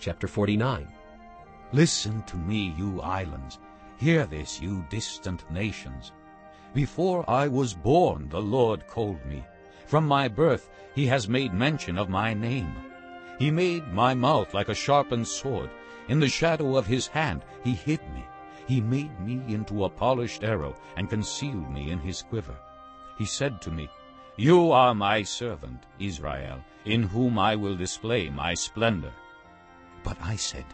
Chapter 49 Listen to me, you islands. Hear this, you distant nations. Before I was born, the Lord called me. From my birth he has made mention of my name. He made my mouth like a sharpened sword. In the shadow of his hand he hid me. He made me into a polished arrow and concealed me in his quiver. He said to me, You are my servant, Israel, in whom I will display my splendor. But I said,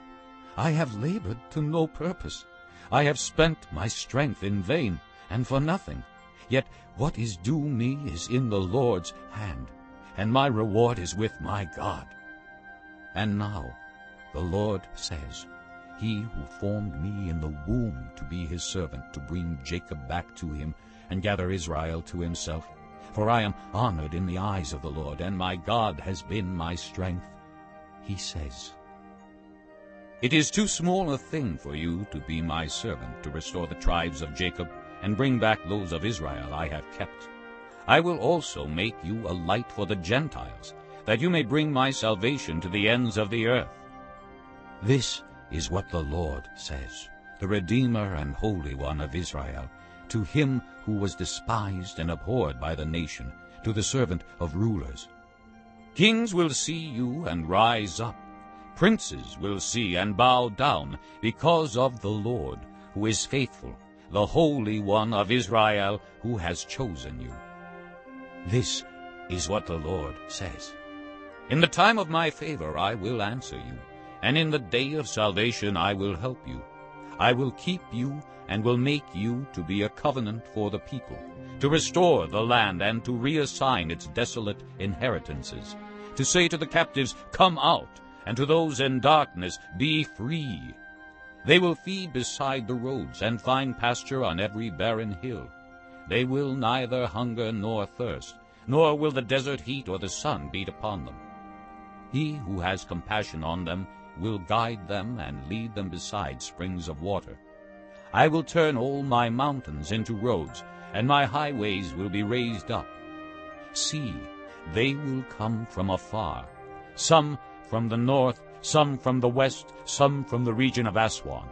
I have labored to no purpose. I have spent my strength in vain and for nothing. Yet what is due me is in the Lord's hand, and my reward is with my God. And now the Lord says, He who formed me in the womb to be his servant, to bring Jacob back to him, and gather Israel to himself. For I am honored in the eyes of the Lord, and my God has been my strength. He says, It is too small a thing for you to be my servant, to restore the tribes of Jacob, and bring back those of Israel I have kept. I will also make you a light for the Gentiles, that you may bring my salvation to the ends of the earth. This is what the Lord says, the Redeemer and Holy One of Israel, to him who was despised and abhorred by the nation, to the servant of rulers. Kings will see you and rise up. Princes will see and bow down because of the Lord, who is faithful, the Holy One of Israel, who has chosen you. This is what the Lord says. In the time of my favor I will answer you, and in the day of salvation I will help you. I will keep you and will make you to be a covenant for the people, to restore the land and to reassign its desolate inheritances, to say to the captives, Come out, and to those in darkness, Be free. They will feed beside the roads and find pasture on every barren hill. They will neither hunger nor thirst, nor will the desert heat or the sun beat upon them. He who has compassion on them will guide them and lead them beside springs of water. I will turn all my mountains into roads, and my highways will be raised up. See, they will come from afar, some from the north, some from the west, some from the region of Aswan.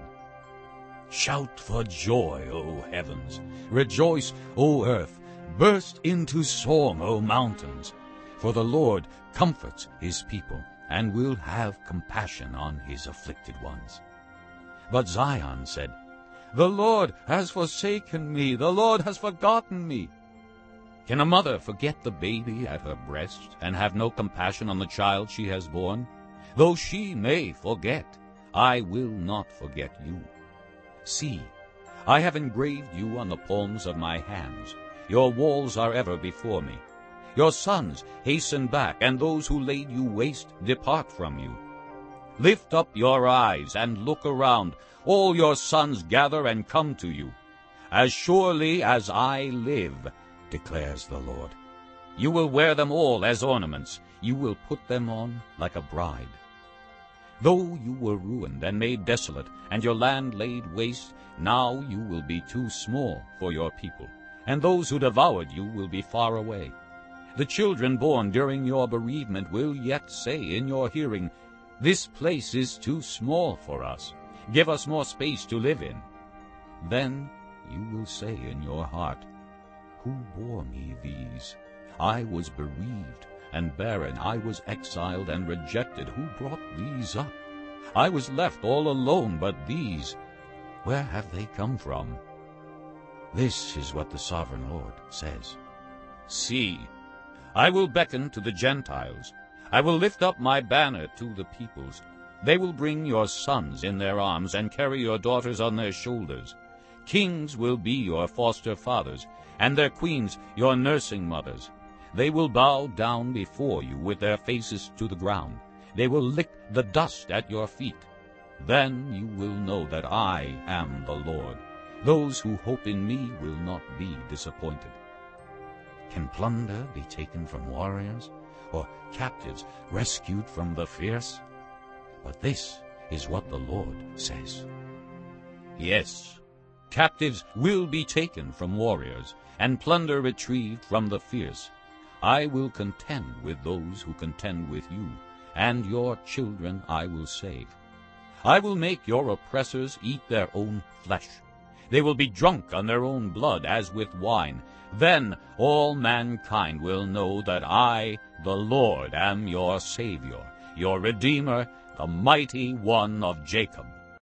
Shout for joy, O heavens! Rejoice, O earth! Burst into song, O mountains! For the Lord comforts his people, and will have compassion on his afflicted ones. But Zion said, The Lord has forsaken me, the Lord has forgotten me. Can a mother forget the baby at her breast, and have no compassion on the child she has borne? Though she may forget, I will not forget you. See, I have engraved you on the palms of my hands. Your walls are ever before me. Your sons hasten back, and those who laid you waste depart from you. Lift up your eyes and look around. All your sons gather and come to you. As surely as I live, declares the Lord. You will wear them all as ornaments. You will put them on like a bride. Though you were ruined and made desolate, and your land laid waste, now you will be too small for your people, and those who devoured you will be far away. The children born during your bereavement will yet say in your hearing, This place is too small for us. Give us more space to live in. Then you will say in your heart, Who bore me these? I was bereaved and barren. I was exiled and rejected. Who brought these up? I was left all alone, but these, where have they come from? This is what the sovereign Lord says. See, I will beckon to the Gentiles. I will lift up my banner to the peoples. They will bring your sons in their arms and carry your daughters on their shoulders. Kings will be your foster fathers, and their queens your nursing mothers. They will bow down before you with their faces to the ground. They will lick the dust at your feet. Then you will know that I am the Lord. Those who hope in me will not be disappointed. Can plunder be taken from warriors, or captives rescued from the fierce? But this is what the Lord says. Yes, captives will be taken from warriors, and plunder retrieved from the fierce. I will contend with those who contend with you, and your children I will save. I will make your oppressors eat their own flesh. They will be drunk on their own blood as with wine. Then all mankind will know that I, the Lord, am your Savior, your Redeemer, the mighty one of Jacob.